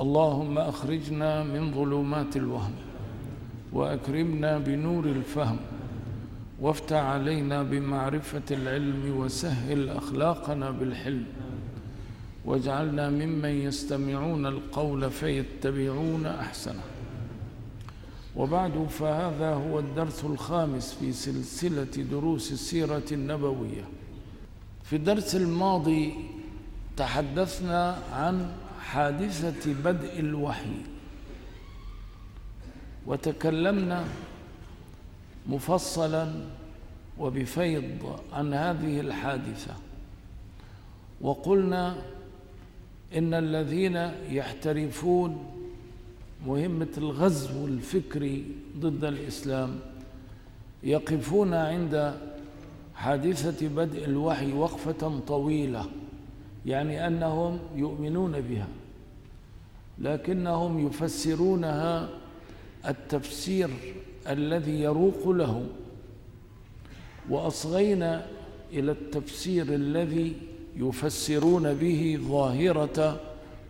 اللهم أخرجنا من ظلمات الوهم وأكرمنا بنور الفهم وافتح علينا بمعرفة العلم وسهل أخلاقنا بالحلم واجعلنا ممن يستمعون القول فيتبعون أحسنه. وبعد فهذا هو الدرس الخامس في سلسلة دروس السيرة النبوية. في الدرس الماضي تحدثنا عن حادثة بدء الوحي. وتكلمنا مفصلا وبفيض عن هذه الحادثة. وقلنا إن الذين يحترفون مهمة الغزو الفكري ضد الإسلام يقفون عند حادثة بدء الوحي وقفة طويلة. يعني أنهم يؤمنون بها لكنهم يفسرونها التفسير الذي يروق له وأصغينا إلى التفسير الذي يفسرون به ظاهرة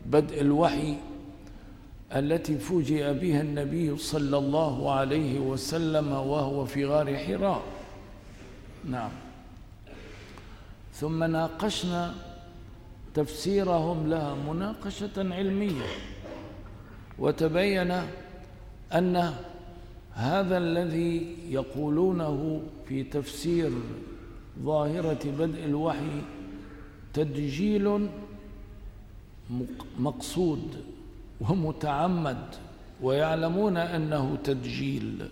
بدء الوحي التي فوجئ بها النبي صلى الله عليه وسلم وهو في غار حراء. نعم. ثم ناقشنا تفسيرهم لها مناقشة علمية. وتبين أن هذا الذي يقولونه في تفسير ظاهرة بدء الوحي تدجيل مقصود ومتعمد ويعلمون أنه تدجيل.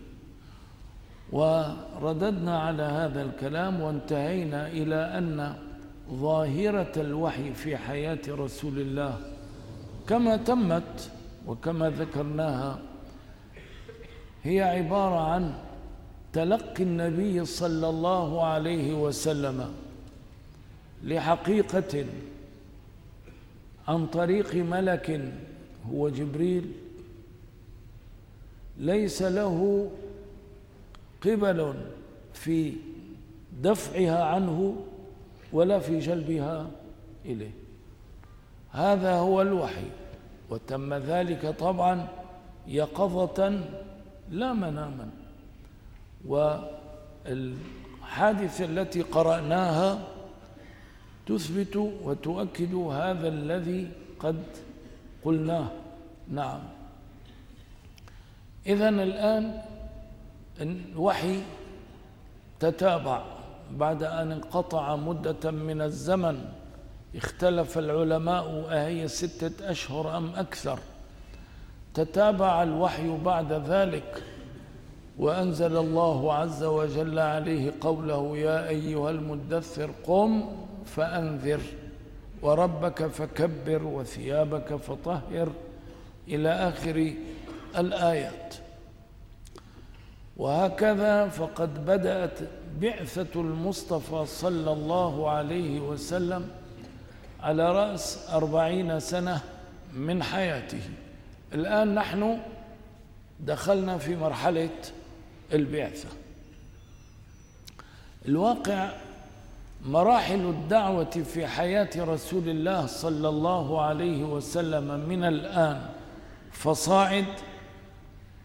ورددنا على هذا الكلام وانتهينا إلى أن ظاهرة الوحي في حياة رسول الله. كما تمت وكما ذكرناها هي عبارة عن تلقي النبي صلى الله عليه وسلم لحقيقة عن طريق ملك هو جبريل. ليس له قبل في دفعها عنه ولا في جلبها إليه. هذا هو الوحي. وتم ذلك طبعا يقظة لا مناما. والحادثة التي قرأناها تثبت وتؤكد هذا الذي قد قلناه. نعم. إذا الآن الوحي تتابع. بعد أن انقطع مدة من الزمن اختلف العلماء أهي ستة أشهر أم أكثر. تتابع الوحي بعد ذلك وأنزل الله عز وجل عليه قوله يا أيها المدثر قم فأنذر وربك فكبر وثيابك فطهر. إلى آخر الآيات. وهكذا فقد بدأت بعثة المصطفى صلى الله عليه وسلم على رأس أربعين سنة من حياته. الآن نحن دخلنا في مرحلة البعثة. الواقع مراحل الدعوة في حياة رسول الله صلى الله عليه وسلم من الآن فصاعد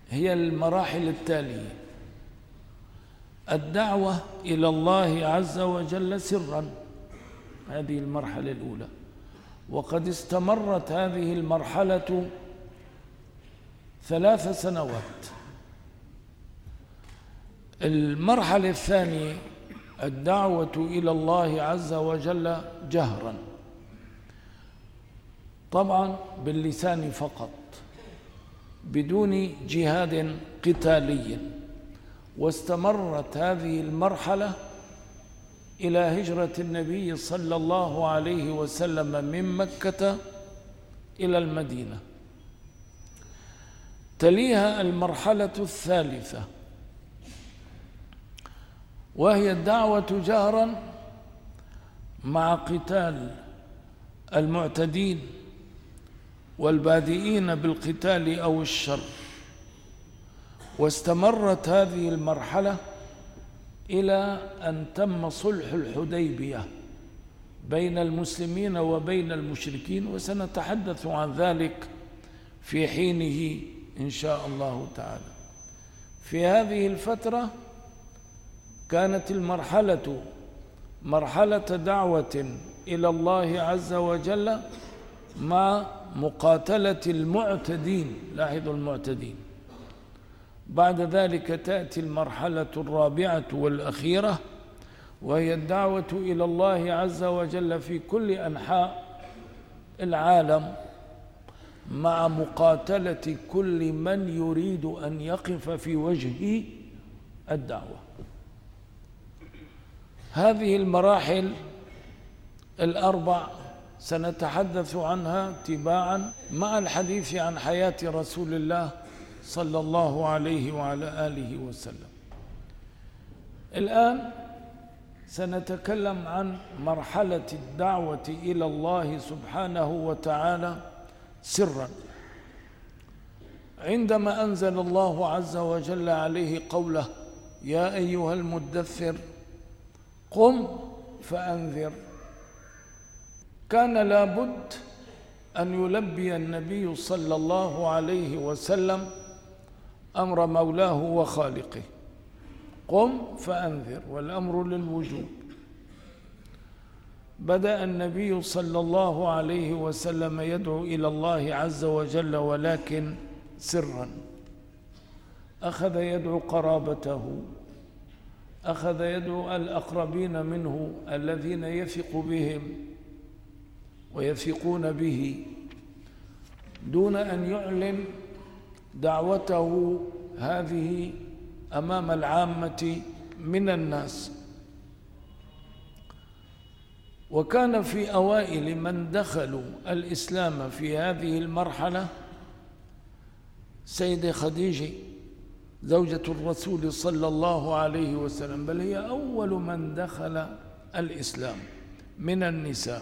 هي المراحل التالية. الدعوة إلى الله عز وجل سرا. هذه المرحلة الأولى. وقد استمرت هذه المرحلة ثلاث سنوات. المرحلة الثانية الدعوة إلى الله عز وجل جهرا. طبعا باللسان فقط بدون جهاد قتالي. واستمرت هذه المرحلة إلى هجرة النبي صلى الله عليه وسلم من مكة إلى المدينة. تليها المرحلة الثالثة وهي الدعوة جهرا مع قتال المعتدين والبادئين بالقتال أو الشر. واستمرت هذه المرحلة إلى أن تم صلح الحديبية بين المسلمين وبين المشركين وسنتحدث عن ذلك في حينه إن شاء الله تعالى. في هذه الفترة كانت المرحلة مرحلة دعوة إلى الله عز وجل مع مقاتلة المعتدين لاحظوا المعتدين. بعد ذلك تأتي المرحلة الرابعة والأخيرة وهي الدعوة إلى الله عز وجل في كل أنحاء العالم مع مقاتلة كل من يريد أن يقف في وجه الدعوة. هذه المراحل الأربع سنتحدث عنها تباعا مع الحديث عن حياة رسول الله صلى الله عليه وعلى آله وسلم. الآن سنتكلم عن مرحلة الدعوة إلى الله سبحانه وتعالى سرا. عندما أنزل الله عز وجل عليه قوله يا أيها المدثر قم فأنذر. كان لابد أن يلبي النبي صلى الله عليه وسلم أمر مولاه وخالقه. قم فأنذر والأمر للوجوب. بدأ النبي صلى الله عليه وسلم يدعو إلى الله عز وجل ولكن سرا. أخذ يدعو قرابته. أخذ يدعو الأقربين منه الذين يثق بهم ويثقون به دون أن يعلن دعوته هذه أمام العامة من الناس. وكان في أوائل من دخلوا الإسلام في هذه المرحلة سيدة خديجة زوجة الرسول صلى الله عليه وسلم بل هي أول من دخل الإسلام من النساء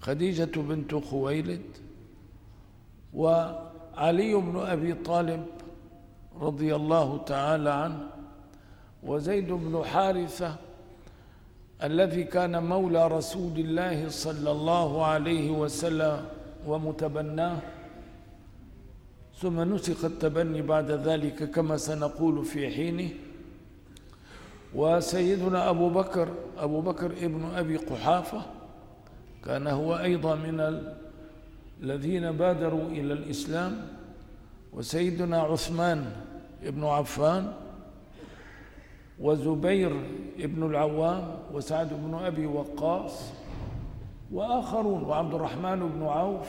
خديجة بنت خويلد وعلي بن أبي طالب رضي الله تعالى عنه وزيد بن حارثة الذي كان مولى رسول الله صلى الله عليه وسلم ومتبناه. ثم نسخ التبني بعد ذلك كما سنقول في حينه. وسيدنا أبو بكر أبو بكر ابن أبي قحافة كان هو أيضا من الذين بادروا إلى الإسلام. وسيدنا عثمان ابن عفان وزبير ابن العوام وسعد بن أبي وقاص وآخرون وعبد الرحمن بن عوف.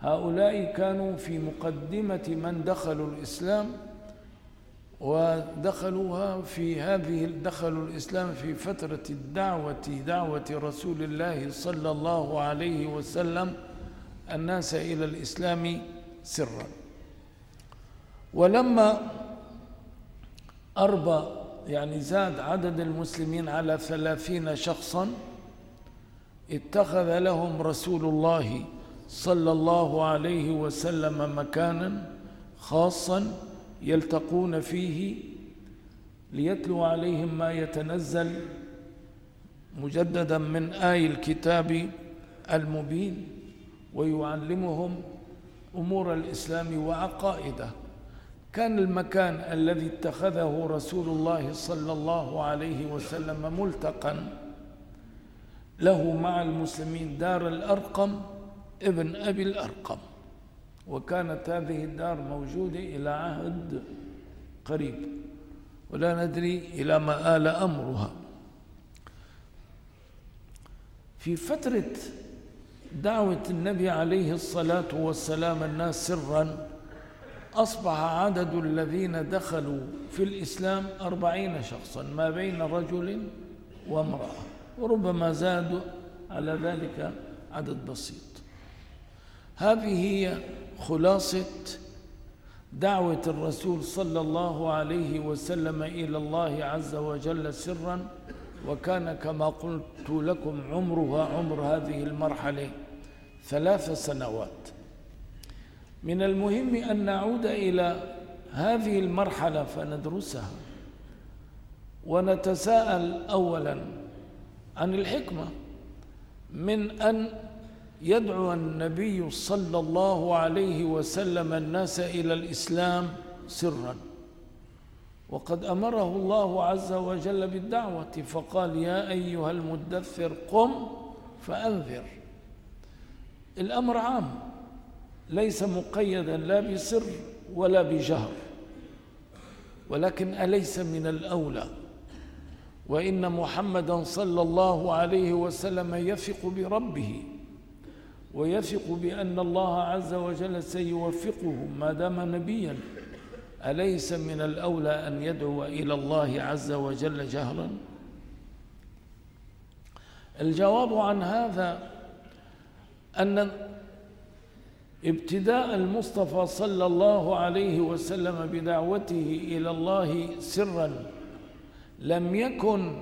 هؤلاء كانوا في مقدمة من دخلوا الإسلام ودخلوها في هذه دخلوا الإسلام في فترة الدعوة دعوة رسول الله صلى الله عليه وسلم الناس إلى الإسلام سرا. ولما أربى يعني زاد عدد المسلمين على ثلاثين شخصا اتخذ لهم رسول الله صلى الله عليه وسلم مكانا خاصا يلتقون فيه ليتلو عليهم ما يتنزل مجددا من آي الكتاب المبين ويعلمهم أمور الإسلام وعقائده. كان المكان الذي اتخذه رسول الله صلى الله عليه وسلم ملتقا له مع المسلمين دار الأرقم ابن أبي الأرقم. وكانت هذه الدار موجودة إلى عهد قريب ولا ندري إلى ما آل أمرها. في فترة دعوة النبي عليه الصلاة والسلام الناس سرا أصبح عدد الذين دخلوا في الإسلام أربعين شخصا ما بين رجل وامرأة وربما زادوا على ذلك عدد بسيط. هذه هي خلاصة دعوة الرسول صلى الله عليه وسلم إلى الله عز وجل سرا وكان كما قلت لكم عمرها عمر هذه المرحلة ثلاث سنوات. من المهم أن نعود إلى هذه المرحلة فندرسها. ونتساءل أولا عن الحكمة. من أن يدعو النبي صلى الله عليه وسلم الناس إلى الإسلام سرا. وقد أمره الله عز وجل بالدعوة فقال يا أيها المدثر قم فأنذر. الأمر عام. ليس مقيدا لا بسر ولا بجهر ولكن أليس من الأولى؟ وإن محمدا صلى الله عليه وسلم يثق بربه ويثق بأن الله عز وجل سيوفقه ما دام نبيا. أليس من الأولى أن يدعو إلى الله عز وجل جهرا؟ الجواب عن هذا أن ابتداء المصطفى صلى الله عليه وسلم بدعوته إلى الله سرا لم يكن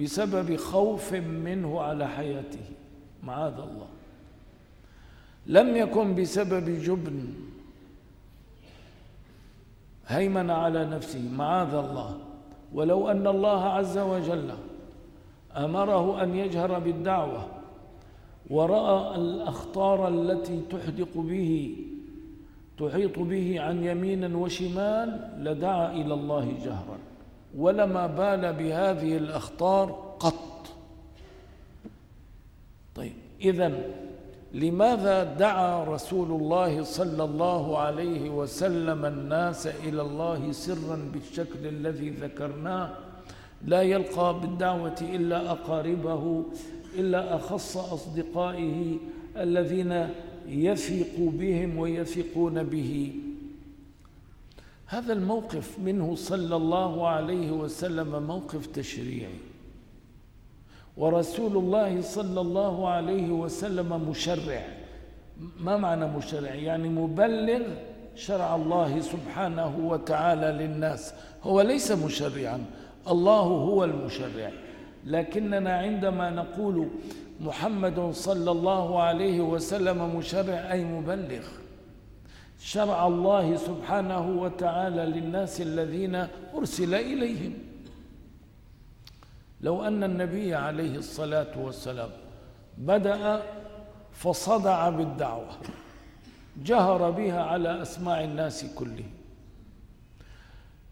بسبب خوف منه على حياته معاذ الله. لم يكن بسبب جبن هيمن على نفسه معاذ الله. ولو أن الله عز وجل أمره أن يجهر بالدعوة ورأى الأخطار التي تحدق به تحيط به عن يمين وشمال لدعا إلى الله جهرا. ولما بال بهذه الأخطار قط. طيب إذن لماذا دعا رسول الله صلى الله عليه وسلم الناس إلى الله سرا بالشكل الذي ذكرناه؟ لا يلقى بالدعوة إلا أقاربه إلا أخص أصدقائه الذين يثق بهم ويثقون به. هذا الموقف منه صلى الله عليه وسلم موقف تشريعي. ورسول الله صلى الله عليه وسلم مشرع. ما معنى مشرع؟ يعني مبلغ شرع الله سبحانه وتعالى للناس. هو ليس مشرعا. الله هو المشرع. لكننا عندما نقول محمد صلى الله عليه وسلم مشرع أي مبلغ شرع الله سبحانه وتعالى للناس الذين أرسل إليهم. لو أن النبي عليه الصلاة والسلام بدأ فصدع بالدعوة جهر بها على أسماع الناس كلهم.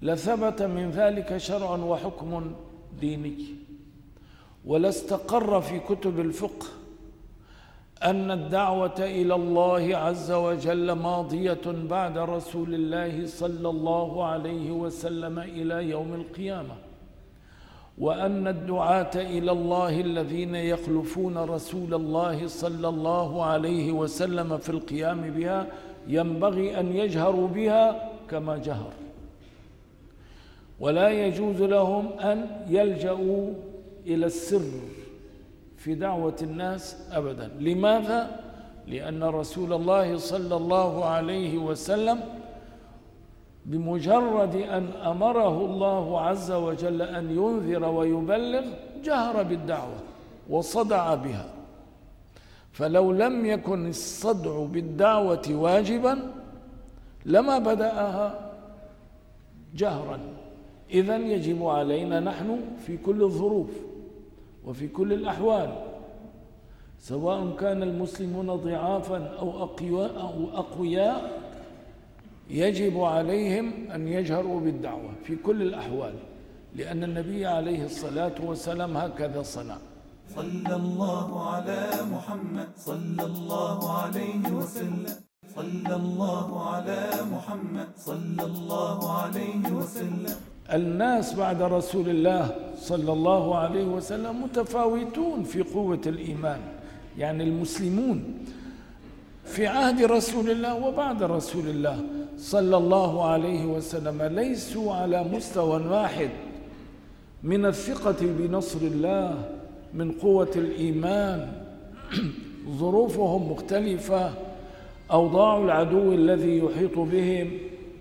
لثبت من ذلك شرع وحكم ديني. ولا استقر في كتب الفقه أن الدعوة إلى الله عز وجل ماضية بعد رسول الله صلى الله عليه وسلم إلى يوم القيامة وأن الدعاة إلى الله الذين يخلفون رسول الله صلى الله عليه وسلم في القيام بها ينبغي أن يجهروا بها كما جهر. ولا يجوز لهم أن يلجأوا إلى السر في دعوة الناس أبدا. لماذا؟ لأن رسول الله صلى الله عليه وسلم بمجرد أن أمره الله عز وجل أن ينذر ويبلغ جهر بالدعوة وصدع بها. فلو لم يكن الصدع بالدعوة واجبا لما بدأها جهرا. إذا يجب علينا نحن في كل الظروف وفي كل الأحوال سواء كان المسلمون ضعافا أو أقوياء, أو أقوياء يجب عليهم أن يجهروا بالدعوة في كل الأحوال لأن النبي عليه الصلاة والسلام هكذا صنع. صلى الله على محمد صلى الله عليه وسلم. صلى الله على محمد صلى الله عليه وسلم. الناس بعد رسول الله صلى الله عليه وسلم متفاوتون في قوة الإيمان يعني المسلمون في عهد رسول الله وبعد رسول الله صلى الله عليه وسلم ليسوا على مستوى واحد من الثقة بنصر الله من قوة الإيمان. ظروفهم مختلفة أوضاع العدو الذي يحيط بهم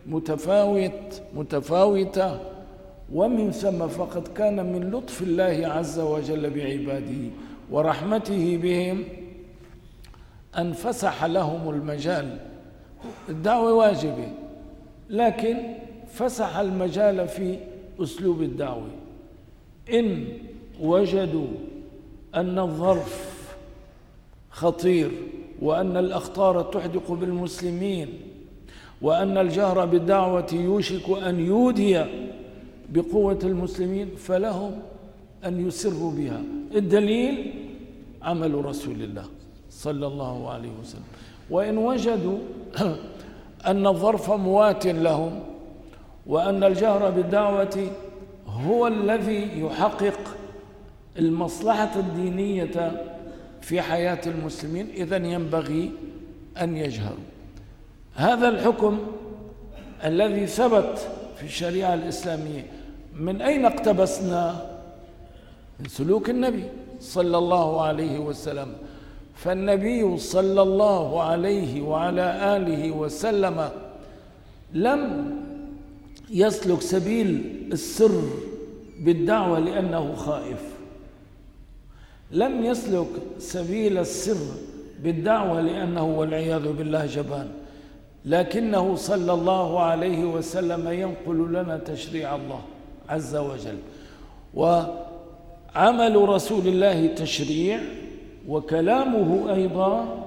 متفاوت متفاوتة. ومن ثم فقد كان من لطف الله عز وجل بعباده ورحمته بهم أن فسح لهم المجال. الدعوة واجبة لكن فسح المجال في أسلوب الدعوة. إن وجدوا أن الظرف خطير وأن الأخطار تحدق بالمسلمين وأن الجهر بالدعوة يوشك أن يودي بقوة المسلمين فلهم أن يسروا بها. الدليل عمل رسول الله صلى الله عليه وسلم. وإن وجدوا أن الظرف موات لهم وأن الجهر بالدعوة هو الذي يحقق المصلحة الدينية في حياة المسلمين إذا ينبغي أن يجهروا. هذا الحكم الذي ثبت في الشريعة الإسلامية من أين اقتبسنا؟ من سلوك النبي صلى الله عليه وسلم. فالنبي صلى الله عليه وعلى آله وسلم لم يسلك سبيل السر بالدعوة لأنه خائف. لم يسلك سبيل السر بالدعوة لأنه والعياذ بالله جبان. لكنه صلى الله عليه وسلم ينقل لنا تشريع الله. عز وجل. وعمل رسول الله تشريع وكلامه أيضا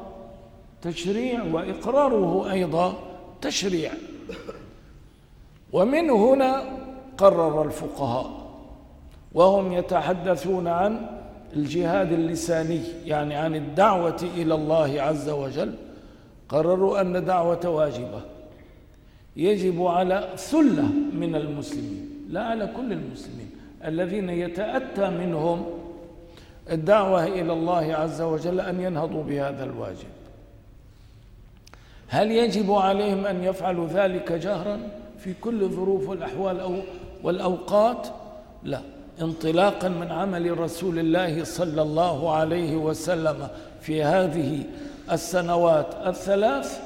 تشريع وإقراره أيضا تشريع. ومن هنا قرر الفقهاء وهم يتحدثون عن الجهاد اللساني يعني عن الدعوة إلى الله عز وجل. قرروا أن دعوة واجبة. يجب على ثلة من المسلمين. لا على كل المسلمين. الذين يتأتى منهم الدعوة إلى الله عز وجل أن ينهضوا بهذا الواجب. هل يجب عليهم أن يفعلوا ذلك جهرا في كل ظروف والأحوال أو والأوقات؟ لا. انطلاقا من عمل رسول الله صلى الله عليه وسلم في هذه السنوات الثلاث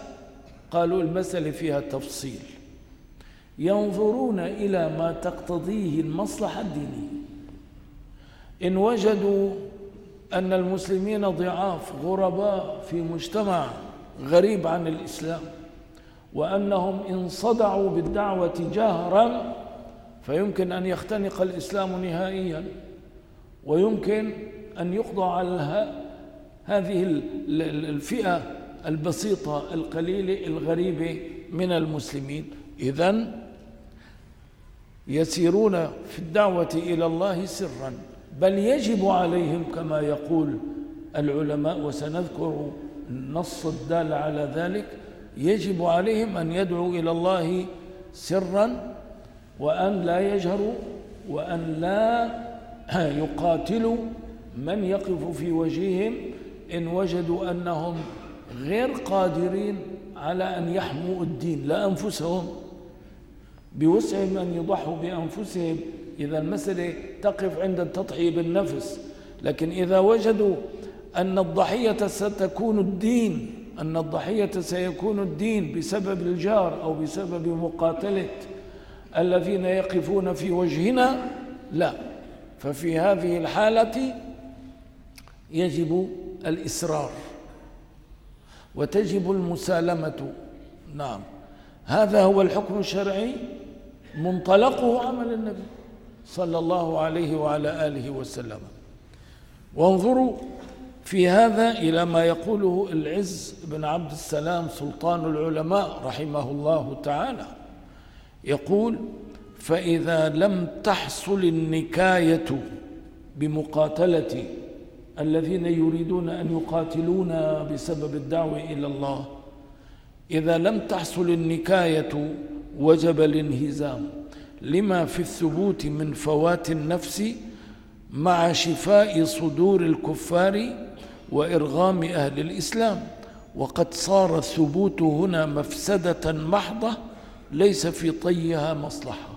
قالوا المسألة فيها تفصيل. ينظرون إلى ما تقتضيه المصلحة الدينية. إن وجدوا أن المسلمين ضعاف غرباء في مجتمع غريب عن الإسلام وأنهم إن صدعوا بالدعوة جهرا فيمكن أن يختنق الإسلام نهائيا ويمكن أن يقضى على هذه الفئة البسيطة القليلة الغريبة من المسلمين. إذن يسيرون في الدعوة إلى الله سرا بل يجب عليهم كما يقول العلماء وسنذكر النص الدال على ذلك يجب عليهم أن يدعوا إلى الله سرا وأن لا يجهروا وأن لا يقاتلوا من يقف في وجههم إن وجدوا أنهم غير قادرين على أن يحموا الدين لا أنفسهم. بوسعهم أن يضحوا بأنفسهم. إذا المسألة تقف عند التضحية بالنفس. لكن إذا وجدوا أن الضحية ستكون الدين أن الضحية سيكون الدين بسبب الجار أو بسبب مقاتلة الذين يقفون في وجهنا لا. ففي هذه الحالة يجب الإسرار وتجب المسالمة. نعم. هذا هو الحكم الشرعي. منطلقه عمل النبي صلى الله عليه وعلى آله وسلم. وانظروا في هذا إلى ما يقوله العز بن عبد السلام سلطان العلماء رحمه الله تعالى. يقول فإذا لم تحصل النكاية بمقاتلة الذين يريدون أن يقاتلونا بسبب الدعوة إلى الله إذا لم تحصل النكاية وجب الانهزام. لما في الثبوت من فوات النفس مع شفاء صدور الكفار وإرغام أهل الإسلام. وقد صار الثبوت هنا مفسدة محضة ليس في طيها مصلحة.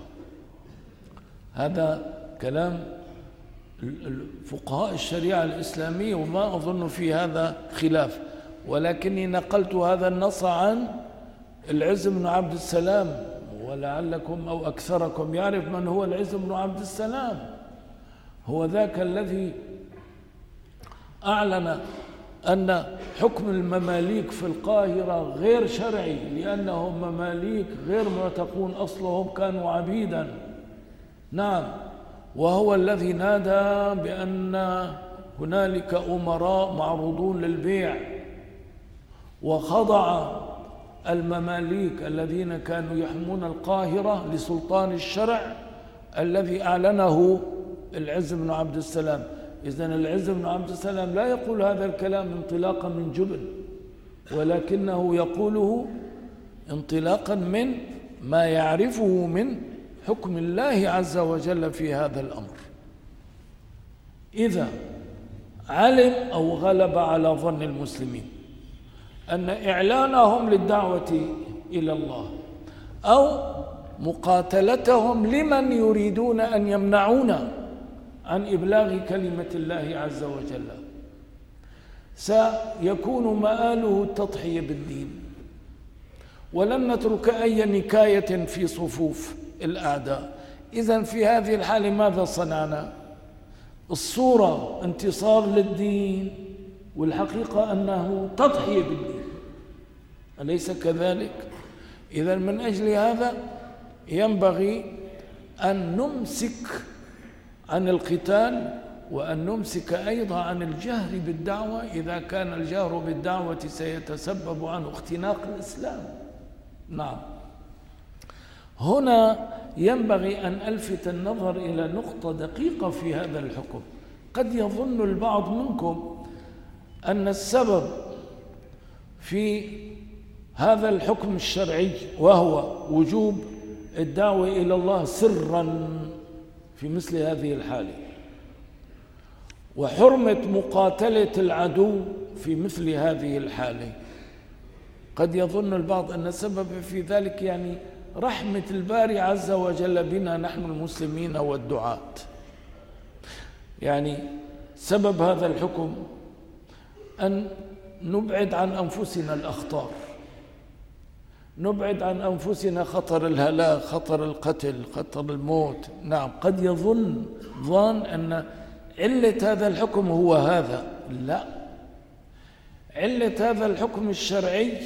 هذا كلام فقهاء الشريعة الإسلامية وما أظن في هذا خلاف. ولكني نقلت هذا النص عن العز بن عبد السلام ولعلكم أو أكثركم يعرف من هو العز بن عبد السلام. هو ذاك الذي أعلن أن حكم المماليك في القاهرة غير شرعي لأنهم مماليك غير معتقون أصلهم كانوا عبيدا. نعم وهو الذي نادى بأن هنالك أمراء معروضون للبيع. وخضع المماليك الذين كانوا يحمون القاهرة لسلطان الشرع الذي أعلنه العز بن عبد السلام. إذا العز بن عبد السلام لا يقول هذا الكلام انطلاقا من جبل ولكنه يقوله انطلاقا من ما يعرفه من حكم الله عز وجل في هذا الأمر. إذا علم أو غلب على ظن المسلمين. أن إعلانهم للدعوة إلى الله أو مقاتلتهم لمن يريدون أن يمنعونا عن إبلاغ كلمة الله عز وجل. سيكون مآله التضحية بالدين. ولن نترك أي نكاية في صفوف الأعداء. إذا في هذه الحالة ماذا صنعنا؟ الصورة انتصار للدين. والحقيقة أنه تضحية بالدين. أليس كذلك؟ إذا من أجل هذا ينبغي أن نمسك عن القتال وأن نمسك أيضا عن الجهر بالدعوة. إذا كان الجهر بالدعوة سيتسبب عن اختناق الإسلام. نعم. هنا ينبغي أن ألفت النظر إلى نقطة دقيقة في هذا الحكم. قد يظن البعض منكم أن السبب في هذا الحكم الشرعي وهو وجوب الدعوة إلى الله سرا في مثل هذه الحالة. وحرمة مقاتلة العدو في مثل هذه الحالة. قد يظن البعض أن السبب في ذلك يعني رحمة الباري عز وجل بنا نحن المسلمين والدعاة. يعني سبب هذا الحكم أن نبعد عن أنفسنا الأخطار. نبعد عن أنفسنا خطر الهلاك خطر القتل خطر الموت. نعم قد يظن ظان أن علة هذا الحكم هو هذا. لا. علة هذا الحكم الشرعي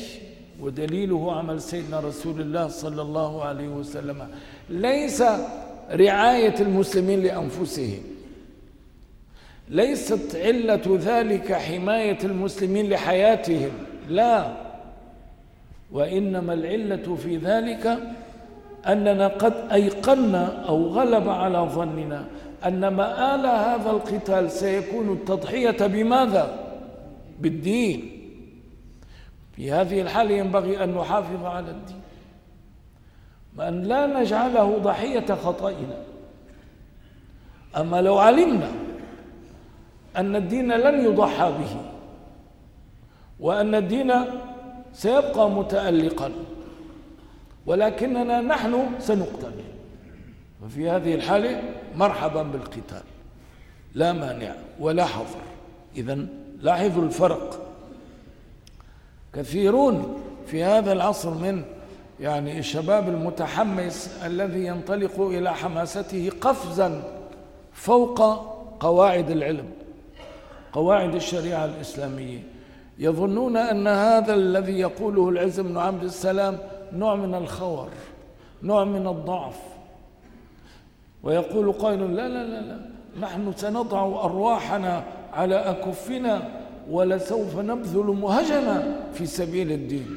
ودليله عمل سيدنا رسول الله صلى الله عليه وسلم ليس رعاية المسلمين لأنفسهم. ليست علة ذلك حماية المسلمين لحياتهم. لا. وإنما العلة في ذلك أننا قد أيقنا أو غلب على ظننا أن مآل هذا القتال سيكون التضحية بماذا؟ بالدين. في هذه الحالة ينبغي أن نحافظ على الدين. وأن لا نجعله ضحية خطئنا. أما لو علمنا أن الدين لن يضحى به وأن الدين سيبقى متألقا ولكننا نحن سنقتل. وفي هذه الحالة مرحبا بالقتال. لا مانع ولا حظر. إذا لاحظوا الفرق. كثيرون في هذا العصر من يعني الشباب المتحمس الذي ينطلق إلى حماسته قفزا فوق قواعد العلم. قواعد الشريعة الإسلامية. يظنون أن هذا الذي يقوله العز بن عبد السلام نوع من الخور نوع من الضعف. ويقول قائل لا لا لا لا نحن سنضع أرواحنا على أكفنا ولسوف نبذل مهجنا في سبيل الدين.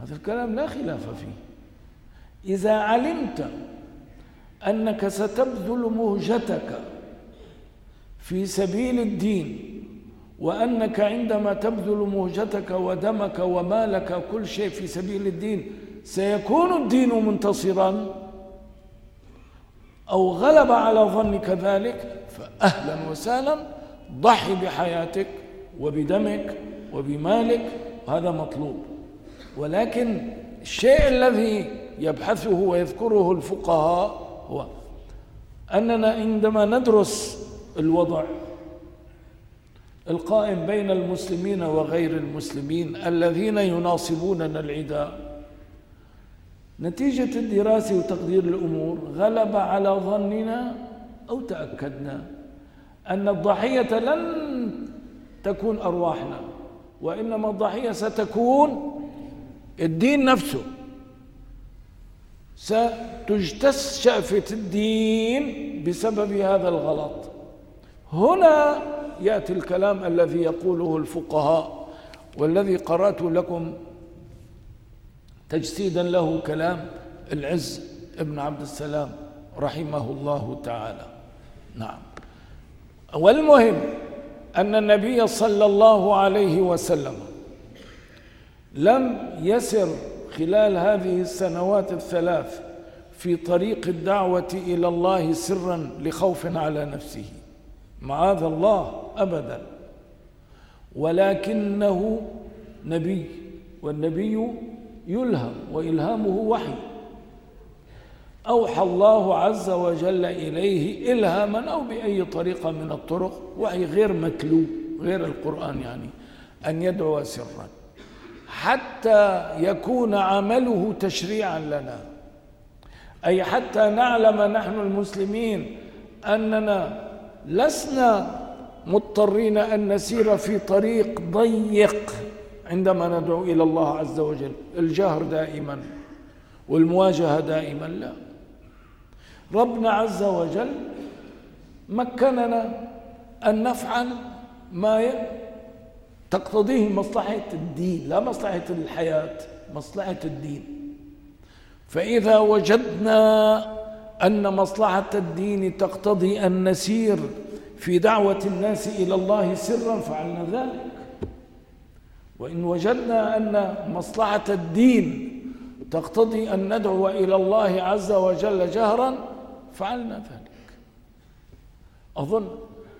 هذا الكلام لا خلاف فيه. إذا علمت أنك ستبذل مهجتك في سبيل الدين وأنك عندما تبذل مهجتك ودمك ومالك كل شيء في سبيل الدين سيكون الدين منتصرا أو غلب على ظنك ذلك فأهلا وسهلا ضحي بحياتك وبدمك وبمالك هذا مطلوب. ولكن الشيء الذي يبحثه ويذكره الفقهاء هو أننا عندما ندرس الوضع. القائم بين المسلمين وغير المسلمين الذين يناصبوننا العداء نتيجة الدراسة وتقدير الأمور غلب على ظننا أو تأكدنا أن الضحية لن تكون أرواحنا وإنما الضحية ستكون الدين نفسه. ستجتث شأفة الدين بسبب هذا الغلط. هنا يأتي الكلام الذي يقوله الفقهاء والذي قرأت لكم تجسيدا له كلام العز ابن عبد السلام رحمه الله تعالى. نعم. والمهم أن النبي صلى الله عليه وسلم لم يسر خلال هذه السنوات الثلاث في طريق الدعوة إلى الله سرا لخوف على نفسه. معاذ الله أبدا. ولكنه نبي والنبي يلهم وإلهامه وحي. أوحى الله عز وجل إليه إلهاما أو بأي طريقة من الطرق وحي غير متلو غير القرآن يعني أن يدعو سرا. حتى يكون عمله تشريعا لنا. أي حتى نعلم نحن المسلمين أننا لسنا مضطرين أن نسير في طريق ضيق عندما ندعو إلى الله عز وجل. الجهر دائما والمواجهة دائما لا. ربنا عز وجل مكننا أن نفعل ما تقتضيه مصلحة الدين لا مصلحة الحياة مصلحة الدين. فإذا وجدنا أن مصلحة الدين تقتضي أن نسير في دعوة الناس إلى الله سرا فعلنا ذلك. وإن وجدنا أن مصلحة الدين تقتضي أن ندعو إلى الله عز وجل جهرا فعلنا ذلك. أظن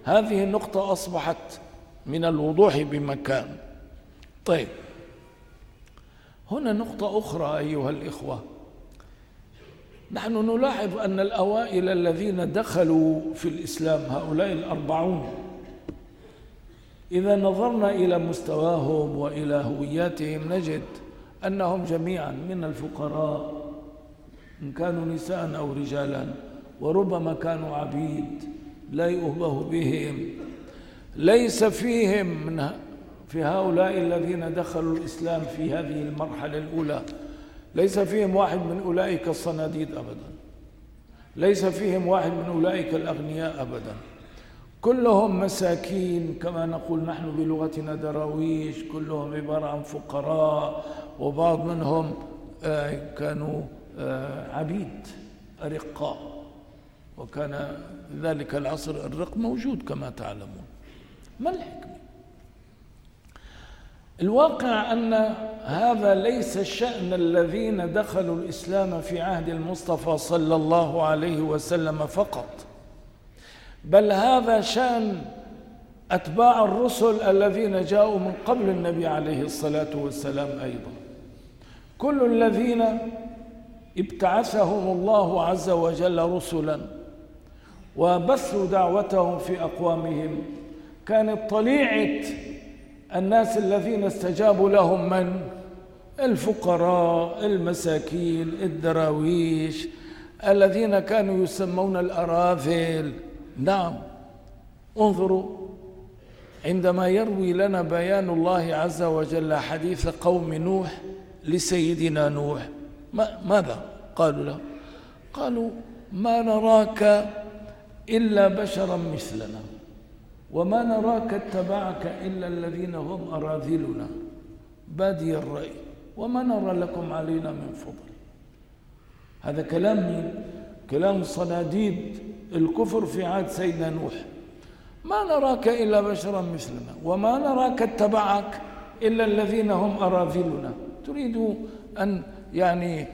هذه النقطة أصبحت من الوضوح بمكان. طيب هنا نقطة أخرى أيها الإخوة. نحن نلاحظ أن الأوائل الذين دخلوا في الإسلام هؤلاء الأربعون إذا نظرنا إلى مستواهم وإلى هوياتهم نجد أنهم جميعا من الفقراء إن كانوا نساء أو رجالا وربما كانوا عبيد لا يؤهبه بهم. ليس فيهم من في هؤلاء الذين دخلوا الإسلام في هذه المرحلة الأولى ليس فيهم واحد من أولئك الصناديد أبدا. ليس فيهم واحد من أولئك الأغنياء أبدا. كلهم مساكين كما نقول نحن بلغتنا دراويش كلهم عبارة عن فقراء وبعض منهم آه، كانوا آه، عبيد أرقاء. وكان ذلك العصر الرق موجود كما تعلمون. ما الحكمة؟ الواقع أن هذا ليس الشأن الذين دخلوا الإسلام في عهد المصطفى صلى الله عليه وسلم فقط بل هذا شأن أتباع الرسل الذين جاءوا من قبل النبي عليه الصلاة والسلام أيضا. كل الذين ابتعثهم الله عز وجل رسلا وبثوا دعوتهم في أقوامهم كانت طليعة الناس الذين استجابوا لهم من؟ الفقراء المساكين الدراويش الذين كانوا يسمون الأراذل نعم. انظروا. عندما يروي لنا بيان الله عز وجل حديث قوم نوح لسيدنا نوح ما ماذا قالوا له؟ قالوا ما نراك إلا بشرا مثلنا. وما نراك اتبعك إلا الذين هم أراذلنا. بادي الرأي. وما نرى لكم علينا من فضل. هذا كلام مين؟ كلام صناديد الكفر في عهد سيدنا نوح. ما نراك إلا بشرا مثلنا. وما نراك اتبعك إلا الذين هم أراذلنا. تريد أن يعني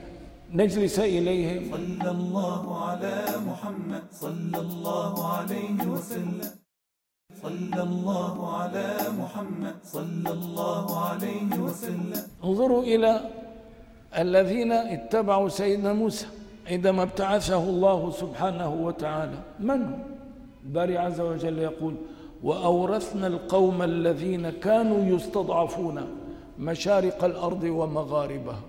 نجلس إليهم؟ صلى الله على محمد. صلى الله عليه وسلم. صلى الله على محمد صلى الله عليه وسلم. انظروا إلى الذين اتبعوا سيدنا موسى عندما ابتعثه الله سبحانه وتعالى. من هم؟ الباري عز وجل يقول وأورثنا القوم الذين كانوا يستضعفون مشارق الأرض ومغاربها.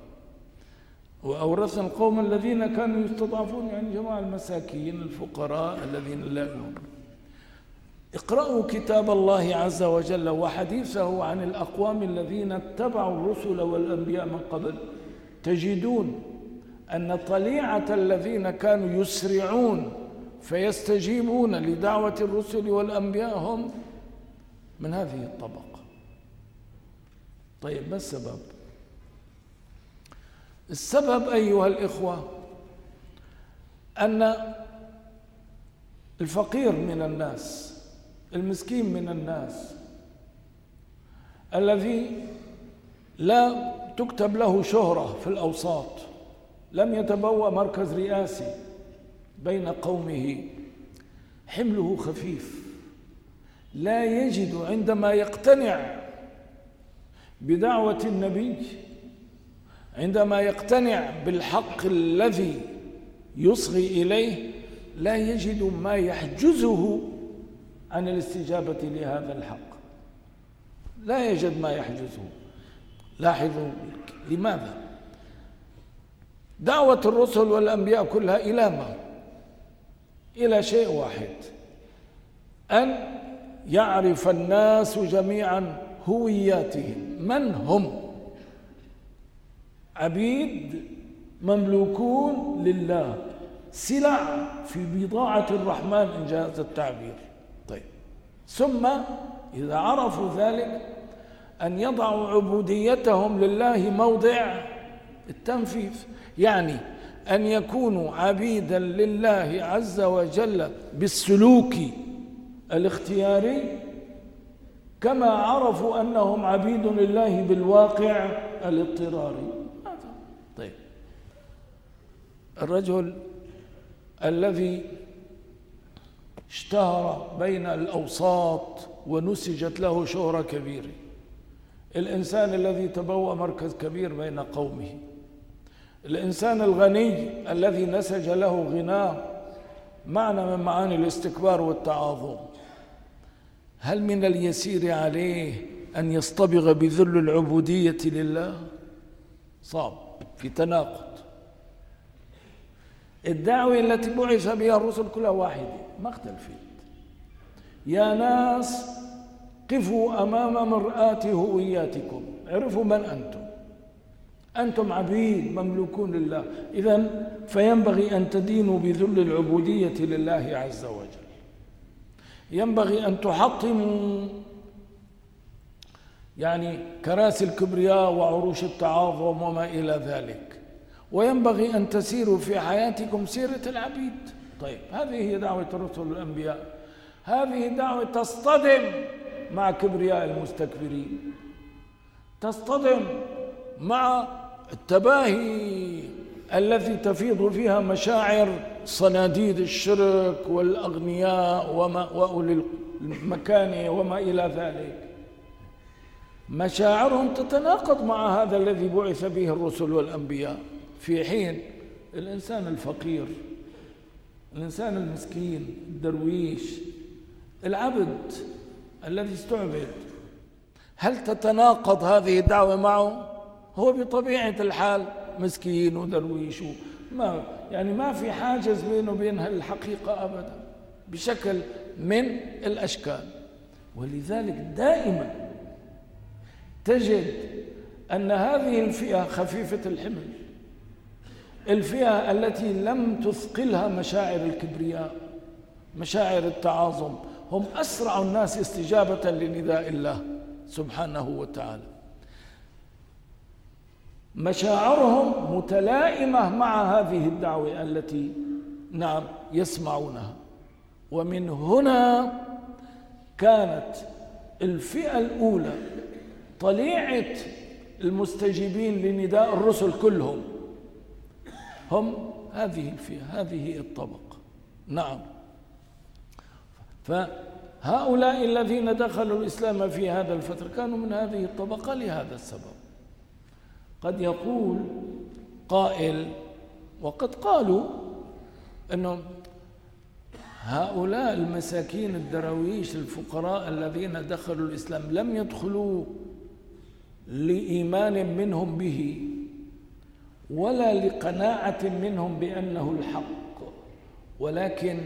وأورثنا القوم الذين كانوا يستضعفون يعني جماعة المساكين الفقراء الذين لا لهم اقرأوا كتاب الله عز وجل وحديثه عن الأقوام الذين اتبعوا الرسل والأنبياء من قبل تجدون أن طليعة الذين كانوا يسرعون فيستجيبون لدعوة الرسل والأنبياء هم من هذه الطبقة طيب ما السبب؟ السبب أيها الإخوة أن الفقير من الناس المسكين من الناس الذي لا تكتب له شهرة في الأوساط لم يتبوأ مركز رئاسي بين قومه. حمله خفيف لا يجد عندما يقتنع بدعوة النبي عندما يقتنع بالحق الذي يصغي إليه لا يجد ما يحجزه عن الاستجابة لهذا الحق. لا يجد ما يحجزه لاحظوا لماذا؟ دعوة الرسل والأنبياء كلها إلى ما؟ إلى شيء واحد. أن يعرف الناس جميعا هوياتهم. من هم؟ عبيد مملوكون لله. سلع في بضاعة الرحمن إن جاز التعبير. ثم إذا عرفوا ذلك أن يضعوا عبوديتهم لله موضع التنفيذ. يعني أن يكونوا عبيدا لله عز وجل بالسلوك الاختياري كما عرفوا أنهم عبيد لله بالواقع الاضطراري. طيب. الرجل الذي اشتهر بين الأوساط ونسجت له شهرة كبيرة. الإنسان الذي تبوأ مركز كبير بين قومه. الإنسان الغني الذي نسج له غناه معنى من معاني الاستكبار والتعاظم. هل من اليسير عليه أن يصطبغ بذل العبودية لله؟ صعب في تناقض. الدعوة التي بعث بها الرسل كلها واحدة. ما اختلفت. يا ناس قفوا أمام مرآة هوياتكم. عرفوا من أنتم. أنتم عبيد مملوكون لله. إذا فينبغي أن تدينوا بذل العبودية لله عز وجل. ينبغي أن تحطموا يعني كراسي الكبرياء وعروش التعاظم وما إلى ذلك. وينبغي أن تسيروا في حياتكم سيرة العبيد. طيب هذه هي دعوة الرسل الأنبياء. هذه دعوة تصطدم مع كبرياء المستكبرين. تصطدم مع التباهي التي تفيض فيها مشاعر صناديد الشرك والأغنياء وما وأولي المكانة وما إلى ذلك. مشاعرهم تتناقض مع هذا الذي بعث به الرسل والأنبياء. في حين الإنسان الفقير الإنسان المسكين الدرويش العبد الذي استعبد هل تتناقض هذه الدعوة معه؟ هو بطبيعة الحال مسكين ودرويش ما يعني ما في حاجز بينه وبين الحقيقة أبدا بشكل من الأشكال ولذلك دائما تجد أن هذه الفئة خفيفة الحمل الفئة التي لم تثقلها مشاعر الكبرياء مشاعر التعاظم. هم أسرع الناس استجابة لنداء الله سبحانه وتعالى. مشاعرهم متلائمة مع هذه الدعوة التي نعم يسمعونها. ومن هنا كانت الفئة الأولى طليعة المستجيبين لنداء الرسل كلهم. هم هذه الفئة هذه الطبقة نعم. فهؤلاء الذين دخلوا الإسلام في هذا الفترة كانوا من هذه الطبقة لهذا السبب. قد يقول قائل وقد قالوا أنه هؤلاء المساكين الدراويش الفقراء الذين دخلوا الإسلام لم يدخلوا لإيمان منهم به. ولا لقناعة منهم بأنه الحق. ولكن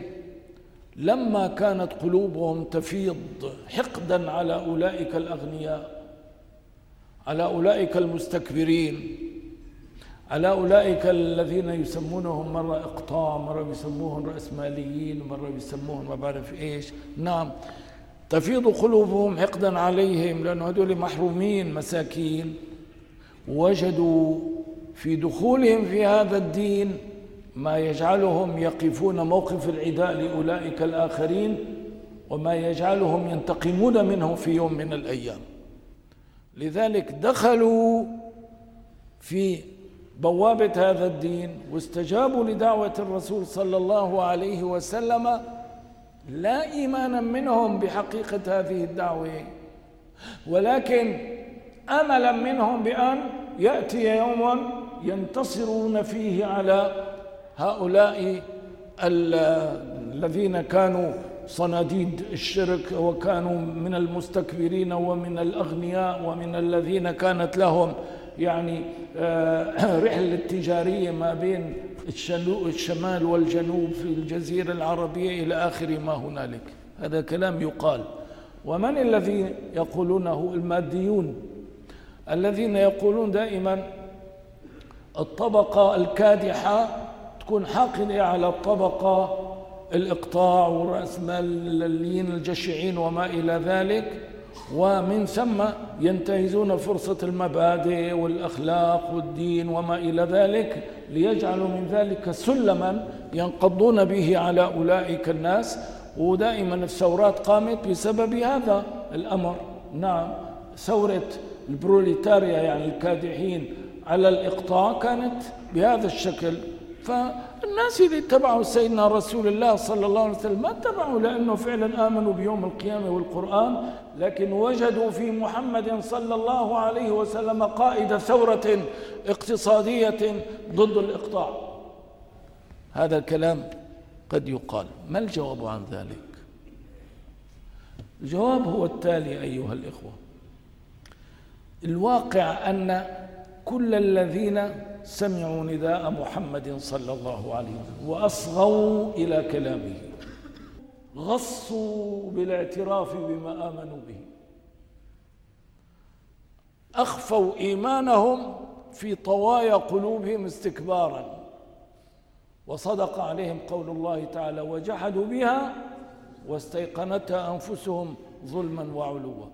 لما كانت قلوبهم تفيض حقدا على أولئك الأغنياء على أولئك المستكبرين على أولئك الذين يسمونهم مرة إقطاع مرة يسموهم رأسماليين مرة يسموهم ما بعرف إيش. نعم تفيض قلوبهم حقدا عليهم لأنه هذول محرومين مساكين. وجدوا في دخولهم في هذا الدين ما يجعلهم يقفون موقف العداء لأولئك الآخرين وما يجعلهم ينتقمون منهم في يوم من الأيام. لذلك دخلوا في بوابة هذا الدين واستجابوا لدعوة الرسول صلى الله عليه وسلم لا إيمانا منهم بحقيقة هذه الدعوة ولكن أملا منهم بأن يأتي يوم ينتصرون فيه على هؤلاء الذين كانوا صناديد الشرك وكانوا من المستكبرين ومن الأغنياء ومن الذين كانت لهم يعني آه، رحلة تجارية ما بين الشمال والجنوب في الجزيرة العربية إلى آخر ما هنالك. هذا كلام يقال. ومن الذي يقولونه؟ الماديون. الذين يقولون دائما الطبقة الكادحة تكون حاقدة على الطبقة الإقطاع والرأسماليين الجشعين وما إلى ذلك. ومن ثم ينتهزون فرصة المبادئ والأخلاق والدين وما إلى ذلك ليجعلوا من ذلك سلما ينقضون به على أولئك الناس. ودائما الثورات قامت بسبب هذا الأمر. نعم ثورة البروليتاريا يعني الكادحين على الإقطاع كانت بهذا الشكل. فالناس اللي اتبعوا سيدنا رسول الله صلى الله عليه وسلم ما اتبعوا لأنه فعلا آمنوا بيوم القيامة والقرآن لكن وجدوا في محمد صلى الله عليه وسلم قائد ثورة اقتصادية ضد الإقطاع. هذا الكلام قد يقال. ما الجواب عن ذلك؟ الجواب هو التالي أيها الإخوة. الواقع أن كل الذين سمعوا نداء محمد صلى الله عليه وسلم وأصغوا إلى كلامه غصوا بالاعتراف بما آمنوا به أخفوا إيمانهم في طوايا قلوبهم استكبارا وصدق عليهم قول الله تعالى وجحدوا بها واستيقنتها أنفسهم ظلما وعلوا.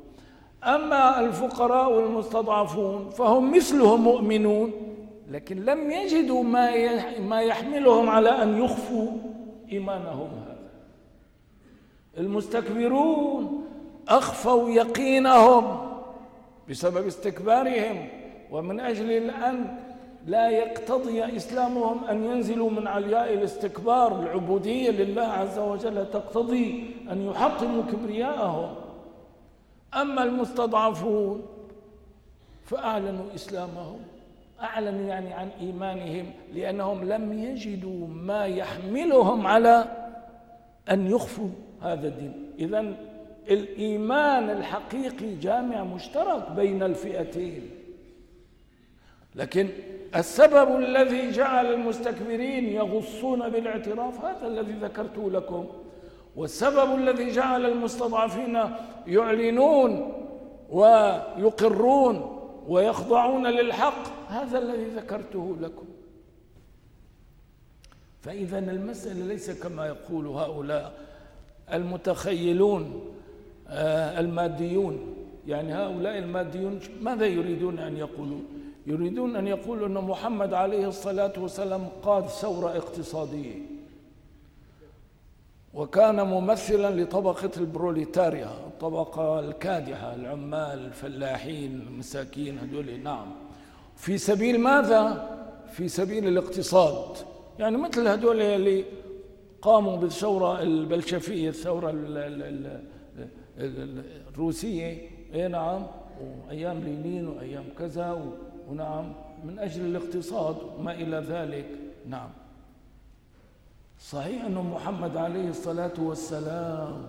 أما الفقراء والمستضعفون فهم مثلهم مؤمنون لكن لم يجدوا ما يحملهم على أن يخفوا إيمانهم هذا. المستكبرون أخفوا يقينهم بسبب استكبارهم ومن أجل أن لا يقتضي إسلامهم أن ينزلوا من علياء الاستكبار العبودية لله عز وجل تقتضي أن يحطموا كبرياءهم. أما المستضعفون فأعلنوا إسلامهم أعلنوا يعني عن إيمانهم لأنهم لم يجدوا ما يحملهم على أن يخفوا هذا الدين. إذا الإيمان الحقيقي جامع مشترك بين الفئتين. لكن السبب الذي جعل المستكبرين يغصون بالاعتراف هذا الذي ذكرته لكم. والسبب الذي جعل المستضعفين يعلنون ويقرون ويخضعون للحق هذا الذي ذكرته لكم. فإذا المسألة ليس كما يقول هؤلاء المتخيلون آه، الماديون. يعني هؤلاء الماديون ماذا يريدون أن يقولوا يريدون أن يقولوا أن محمد عليه الصلاة والسلام قاد ثورة اقتصادية. وكان ممثلا لطبقة البروليتاريا الطبقة الكادحة العمال الفلاحين المساكين هذول نعم. في سبيل ماذا؟ في سبيل الاقتصاد. يعني مثل هذول اللي قاموا بالثورة البلشفية الثورة الروسية. اي نعم. وأيام لينين وأيام كذا ونعم. من أجل الاقتصاد وما إلى ذلك نعم. صحيح أن محمد عليه الصلاة والسلام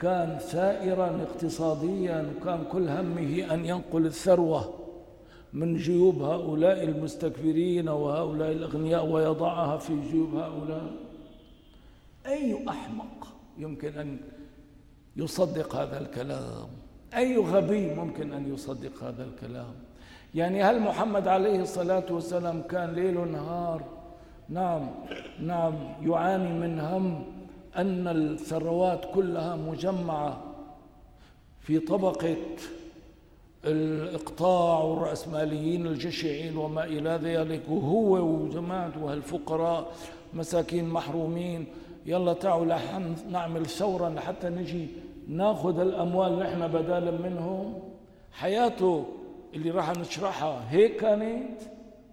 كان ثائرا اقتصاديا وكان كل همه أن ينقل الثروة من جيوب هؤلاء المستكبرين وهؤلاء الأغنياء ويضعها في جيوب هؤلاء. أي أحمق يمكن أن يصدق هذا الكلام؟ أي غبي ممكن أن يصدق هذا الكلام؟ يعني هل محمد عليه الصلاة والسلام كان ليل ونهار نعم نعم يعاني من هم أن الثروات كلها مجمعة في طبقة الإقطاع والرأسماليين الجشعين وما إلى ذلك. وهو وجماعته الفقراء مساكين محرومين. يلا تعالوا نعمل ثورة لحتى نجي ناخذ الأموال نحن بدالا منهم. حياته اللي راح نشرحها هيك كانت؟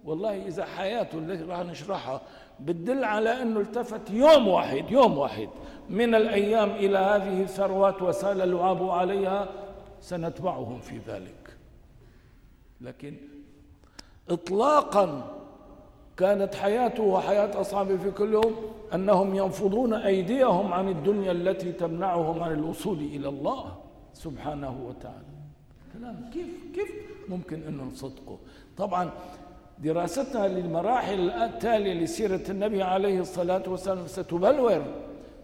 والله إذا حياته اللي راح نشرحها بتدل على أنه التفت يوم واحد يوم واحد من الأيام إلى هذه الثروات وسال اللعاب عليها سنتبعهم في ذلك. لكن إطلاقا كانت حياته وحياة أصحابه في كل يوم أنهم ينفضون أيديهم عن الدنيا التي تمنعهم عن الوصول إلى الله سبحانه وتعالى. كلام كيف كيف ممكن أن نصدقه؟ طبعا دراستنا للمراحل التالية لسيرة النبي عليه الصلاة والسلام. ستبلور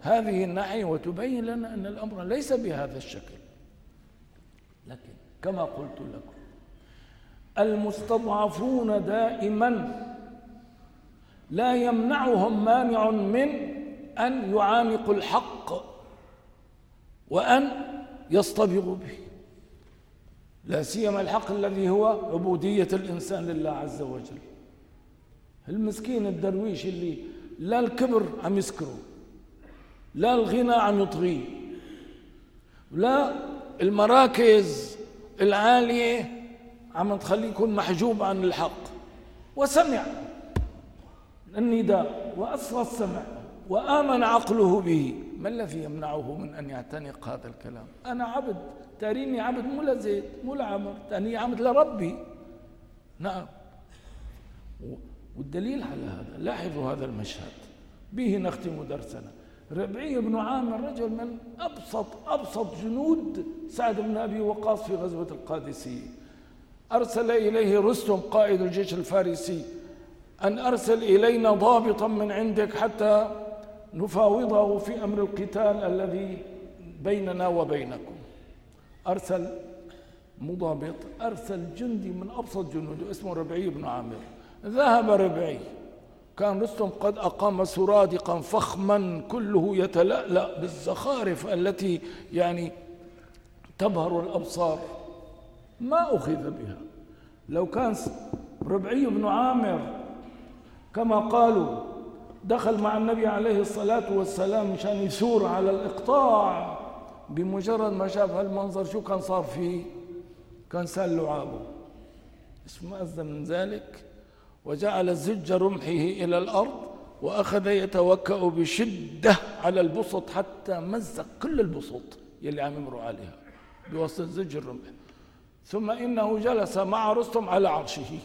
هذه الناحية وتبين لنا أن الأمر ليس بهذا الشكل. لكن كما قلت لكم المستضعفون دائما لا يمنعهم مانع من أن يعانقوا الحق وأن يصطبغوا به. لا سيما الحق الذي هو عبودية الإنسان لله عز وجل. المسكين الدرويش اللي لا الكبر عم يسكره لا الغنى عم يطغيه لا المراكز العالية عم تخليه يكون محجوب عن الحق. وسمع النداء وأصغى السمع وآمن عقله به. ما الذي يمنعه من أن يعتنق هذا الكلام؟ أنا عبد تاريني عبد مو لزيد مو لعمر تاني عبد لربي. نعم. والدليل على هذا لاحظوا هذا المشهد. به نختم درسنا. ربعي بن عامر رجل من أبسط أبسط جنود سعد بن أبي وقاص في غزوة القادسية. أرسل إليه رستم قائد الجيش الفارسي أن أرسل إلينا ضابطا من عندك حتى نفاوضه في أمر القتال الذي بيننا وبينكم. أرسل مضابط أرسل جندي من أبسط جنوده اسمه ربعي بن عامر. ذهب ربعي. كان رستم قد أقام سرادقا فخما كله يتلألأ بالزخارف التي يعني تبهر الأبصار. ما أخذ بها. لو كان ربعي بن عامر كما قالوا دخل مع النبي عليه الصلاة والسلام مشان يثور على الإقطاع. بمجرد ما شاف هالمنظر شو كان صار فيه؟ كان سأل لعابه. اسمه أزد من ذلك؟ وجعل زج رمحه إلى الأرض وأخذ يتوكأ بشدة على البسط حتى مزق كل البسط يلي عم يمروا عليها. بواسطة زج الرمح. ثم إنه جلس مع رستم على عرشه.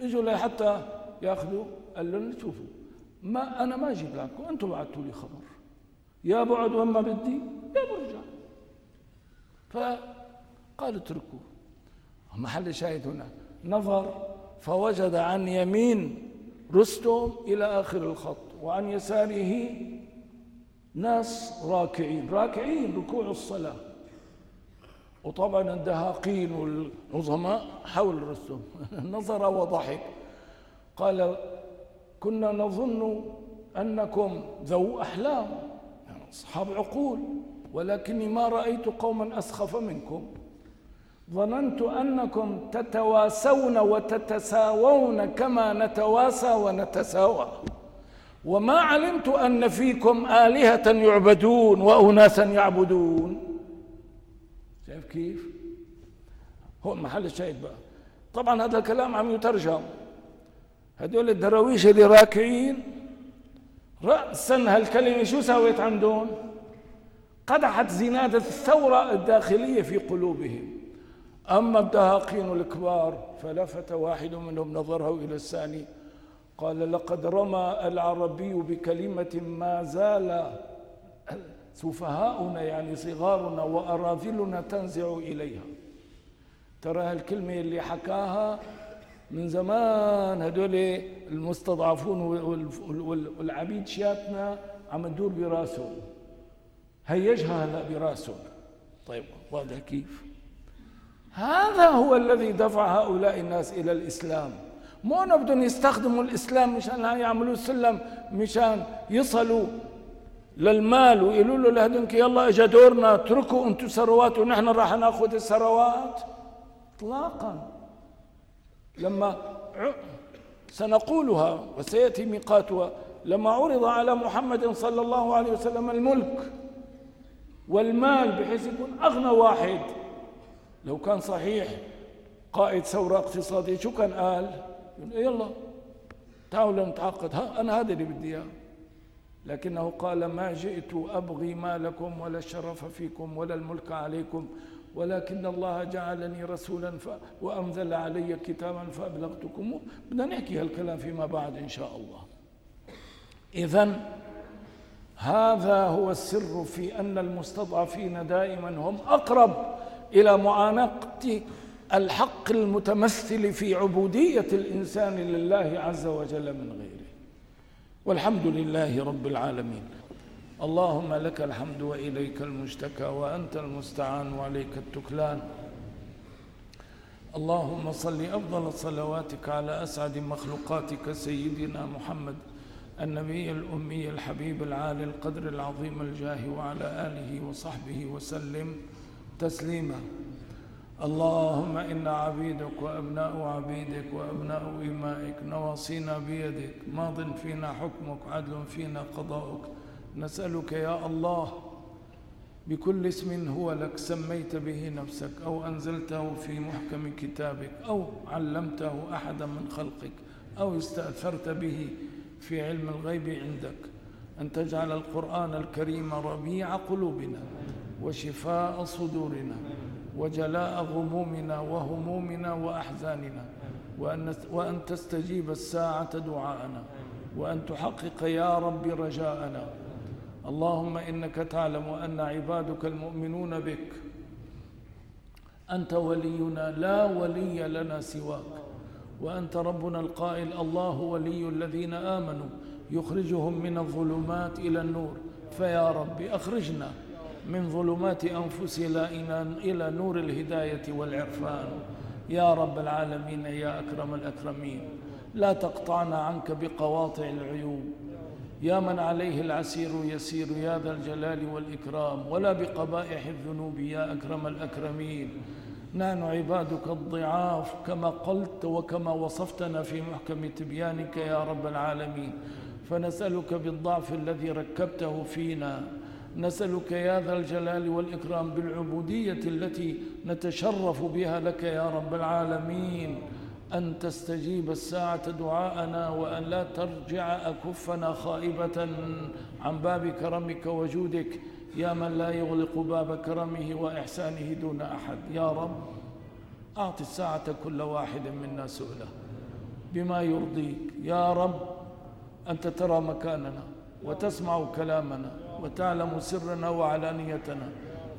إجوا لحتى يأخذوا. قال لهم شوفوا ما أنا ما أجيب لكم أنتم بعثتوا لي خبر. يا بعد وما بدي يا برجع. فقال اتركوه. محل شاهد هنا. نظر فوجد عن يمين رستم إلى آخر الخط وعن يساره ناس راكعين. راكعين ركوع الصلاة. وطبعا الدهاقين والعظماء حول رستم. نظر وضحك. قال كنا نظن أنكم ذو أحلام يعني أصحاب عقول ولكني ما رأيت قوما أسخف منكم. ظننت أنكم تتواسون وتتساوون كما نتواسى ونتساوى. وما علمت أن فيكم آلهة يعبدون وأناسا يعبدون. شايف كيف؟ هو محل الشاهد بقى. طبعا هذا الكلام عم يترجم. هدول الدراويش اللي راكعين. رأسا هالكلمة شو سويت عندهم؟ قدحت زنادة الثورة الداخلية في قلوبهم. أما الدهاقين الكبار فلفت واحد منهم نظره إلى الثاني. قال لقد رمى العربي بكلمة ما زال سفهاؤنا يعني صغارنا وأراذلنا تنزع إليها. ترى هالكلمة اللي حكاها من زمان هدول المستضعفون والعبيد شياتنا عم تدور براسهم. هيجها هلا براسهم. طيب واضح كيف؟ هذا هو الذي دفع هؤلاء الناس إلى الإسلام. مو أنه بدهم يستخدموا الإسلام مشان يعملوا سلم مشان يصلوا للمال ويقولوا له لهدنك يلا اجى دورنا اتركوا أنتم ثروات ونحن راح ناخذ الثروات. اطلاقا. لما سنقولها وسيأتي ميقاتها لما عرض على محمد صلى الله عليه وسلم الملك والمال بحيث يكون أغنى واحد. لو كان صحيح قائد ثورة اقتصادية شو كان قال؟ يلا تعالوا نتعاقد. ها أنا هذا اللي بدي إياه. لكنه قال ما جئت أبغي مالكم ولا الشرف فيكم ولا الملك عليكم. ولكن الله جعلني رسولا ف... وأنزل علي كتابا فأبلغتكم. بدنا نحكي هالكلام فيما بعد إن شاء الله. إذا هذا هو السر في أن المستضعفين دائما هم أقرب إلى معانقة الحق المتمثل في عبودية الإنسان لله عز وجل من غيره. والحمد لله رب العالمين. اللهم لك الحمد وإليك المشتكى وأنت المستعان وعليك التكلان. اللهم صل أفضل صلواتك على أسعد مخلوقاتك سيدنا محمد النبي الأمي الحبيب العالي القدر العظيم الجاه وعلى آله وصحبه وسلم تسليما. اللهم إنا عبيدك وأبناء عبيدك وأبناء إمائك نواصينا بيدك ماض فينا حكمك عدل فينا قضاؤك. نسألك يا الله بكل اسم هو لك سميت به نفسك أو أنزلته في محكم كتابك أو علمته أحدا من خلقك أو استأثرت به في علم الغيب عندك. أن تجعل القرآن الكريم ربيع قلوبنا وشفاء صدورنا وجلاء غمومنا وهمومنا وأحزاننا وأن, تستجيب الساعة دعاءنا وأن تحقق يا رب رجاءنا اللهم إنك تعلم أن عبادك المؤمنون بك. أنت ولينا لا ولي لنا سواك. وأنت ربنا القائل الله ولي الذين آمنوا يخرجهم من الظلمات إلى النور. فيا رب أخرجنا من ظلمات أنفسنا إلى نور الهداية والعرفان. يا رب العالمين يا أكرم الأكرمين. لا تقطعنا عنك بقواطع العيوب. يا من عليه العسير يسير يا ذا الجلال والإكرام ولا بقبائح الذنوب يا أكرم الأكرمين. نحن عبادك الضعاف كما قلت وكما وصفتنا في محكم تبيانك يا رب العالمين. فنسألك بالضعف الذي ركبته فينا. نسألك يا ذا الجلال والإكرام بالعبودية التي نتشرف بها لك يا رب العالمين. أن تستجيب الساعة دعاءنا وأن لا ترجع أكفنا خائبة عن باب كرمك وجودك. يا من لا يغلق باب كرمه وإحسانه دون أحد. يا رب أعط الساعة كل واحد منا سؤله. بما يرضيك يا رب أنت ترى مكاننا وتسمع كلامنا وتعلم سرنا وعلانيتنا.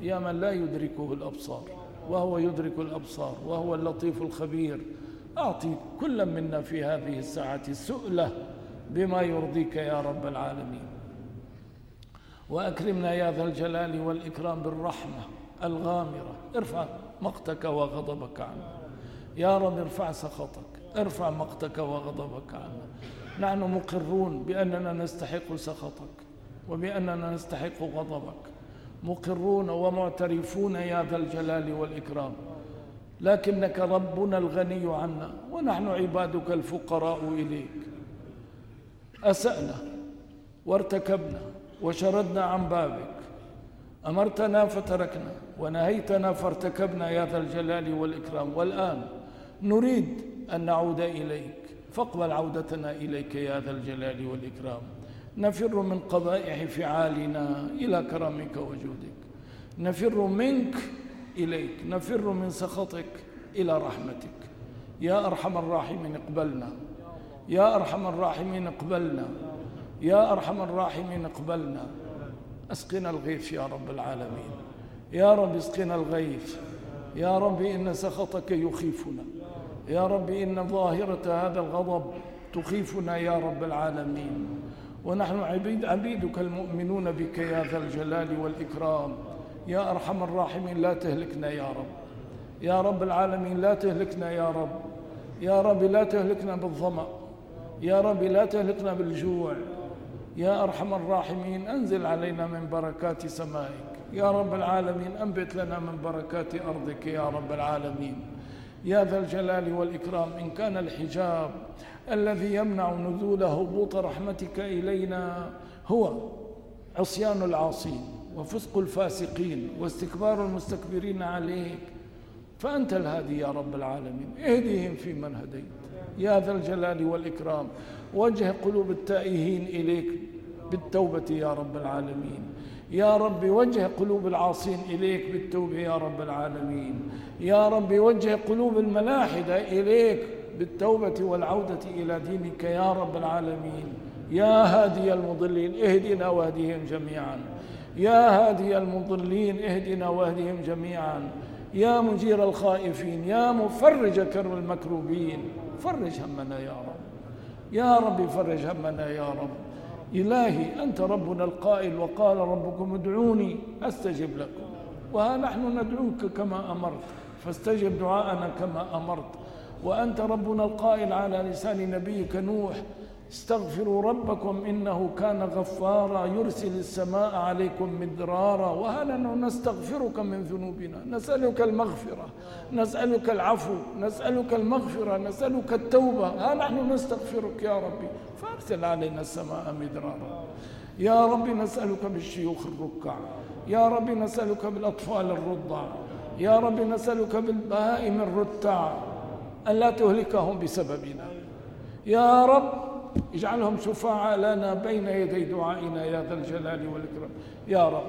يا من لا يدركه الأبصار وهو يدرك الأبصار وهو اللطيف الخبير. أعطي كل منا في هذه الساعة سؤلة بما يرضيك يا رب العالمين. وأكرمنا يا ذا الجلال والإكرام بالرحمة الغامرة. ارفع مقتك وغضبك عنا. يا رب ارفع سخطك. ارفع مقتك وغضبك عنا. نحن مقرون بأننا نستحق سخطك وبأننا نستحق غضبك. مقرون ومعترفون يا ذا الجلال والإكرام. لكنك ربنا الغني عنا ونحن عبادك الفقراء إليك. أسأنا وارتكبنا وشردنا عن بابك. أمرتنا فتركنا ونهيتنا فارتكبنا يا ذا الجلال والإكرام. والآن نريد أن نعود إليك. فاقبل عودتنا إليك يا ذا الجلال والإكرام. نفر من قبائح فعالنا إلى كرمك وجودك. نفر منك إليك نفر من سخطك إلى رحمتك. يا أرحم الراحمين اقبلنا. يا أرحم الراحمين اقبلنا. يا أرحم الراحمين اقبلنا. أسقنا الغيث يا رب العالمين. يا رب اسقنا الغيث. يا رب إن سخطك يخيفنا. يا رب إن ظاهرة هذا الغضب تخيفنا يا رب العالمين. ونحن عبيد عبيدك المؤمنون بك يا ذا الجلال والإكرام. يا أرحم الراحمين لا تهلكنا يا رب. يا رب العالمين لا تهلكنا يا رب. يا رب لا تهلكنا بالظمأ. يا رب لا تهلكنا بالجوع. يا أرحم الراحمين أنزل علينا من بركات سمائك. يا رب العالمين أنبت لنا من بركات أرضك يا رب العالمين. يا ذا الجلال والإكرام إن كان الحجاب الذي يمنع نزول هبوط رحمتك إلينا هو عصيان العاصين. وفسق الفاسقين واستكبار المستكبرين عليك. فأنت الهادي يا رب العالمين. اهديهم في من هديت. يا ذا الجلال والإكرام. وجه قلوب التائهين إليك بالتوبة يا رب العالمين. يا رب وجه قلوب العاصين إليك بالتوبة يا رب العالمين. يا رب وجه قلوب الملاحدة إليك بالتوبة والعودة إلى دينك يا رب العالمين. يا هادي المضلين. اهدنا واهدهم جميعا. يا هادي المضلين اهدنا واهدهم جميعا. يا مجير الخائفين يا مفرج كرب المكروبين. فرج همنا يا رب. يا رب فرج همنا يا رب. إلهي أنت ربنا القائل وقال ربكم ادعوني أستجب لكم. وها نحن ندعوك كما أمرت. فاستجب دعاءنا كما أمرت. وأنت ربنا القائل على لسان نبيك نوح استغفروا ربكم إنه كان غفارا يرسل السماء عليكم مدرارا نحن نستغفرك من ذنوبنا؟ نسألك المغفرة نسألك العفو نسألك المغفرة نسألك التوبة. ها نحن نستغفرك يا ربي. فأرسل علينا السماء مدرارا. يا رب نسألك بالشيوخ الركع. يا رب نسألك بالأطفال الرضع. يا رب نسألك بالبهائم الرتع. أن لا تهلكهم بسببنا. يا رب اجعلهم شفعاء لنا بين يدي دعائنا يا ذا الجلال والإكرام. يا رب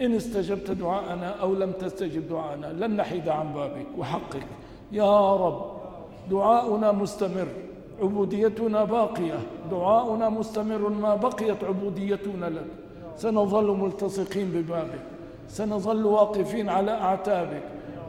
إن استجبت دعاءنا أو لم تستجب دعاءنا لن نحيد عن بابك وحقك. يا رب دعاؤنا مستمر عبوديتنا باقية. دعاؤنا مستمر ما بقيت عبوديتنا لك. سنظل ملتصقين ببابك سنظل واقفين على أعتابك.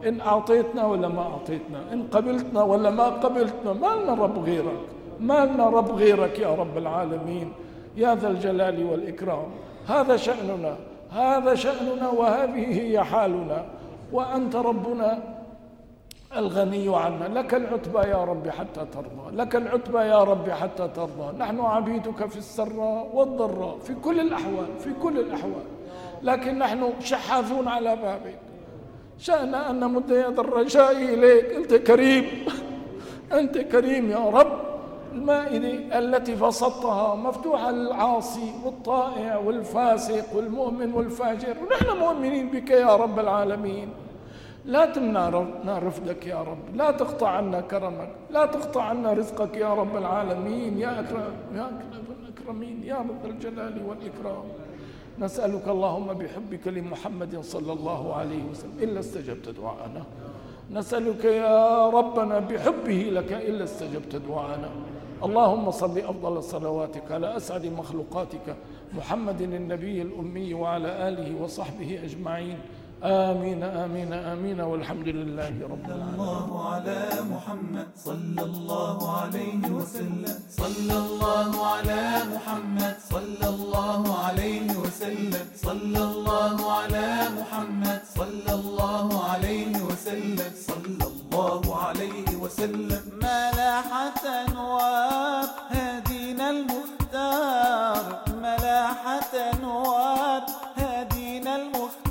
إن أعطيتنا ولا ما أعطيتنا إن قبلتنا ولا ما قبلتنا ما لنا رب غيرك. ما لنا رب غيرك يا رب العالمين يا ذا الجلال والإكرام. هذا شأننا هذا شأننا وهذه هي حالنا. وأنت ربنا الغني عنا. لك العتبى يا رب حتى ترضى لك العتبى يا رب حتى ترضى. نحن عبيدك في السراء والضراء في كل الأحوال في كل الأحوال. لكن نحن شحاذون على بابك. شأن أن نمد يد الرجاء إليك. أنت كريم. أنت كريم يا رب. المائدة التي بسطتها مفتوحة للعاصي والطائع والفاسق والمؤمن والفاجر. ونحن مؤمنين بك يا رب العالمين. لا تمنعنا رفدك يا رب. لا تقطع عنا كرمك. لا تقطع عنا رزقك يا رب العالمين. يا أكرم يا أكرم الأكرمين. يا رب الجلال والإكرام. نسألك اللهم بحبك لمحمد صلى الله عليه وسلم. إلا استجبت دعاءنا نسألك يا ربنا بحبه لك. إلا استجبت دعاءنا اللهم صل أفضل صلواتك على أسعد مخلوقاتك محمد النبي الأمي وعلى آله وصحبه أجمعين. آمين آمين آمين والحمد لله رب العالمين. الله على محمد صلى الله عليه وسلم. صلى الله على محمد صلى الله عليه وسلم. صلى الله على محمد صلى الله عليه وسلم. صلى الله عليه وسلم. ملاحة أنوار هدينا المختار. ملاحة أنوار هدينا المختار.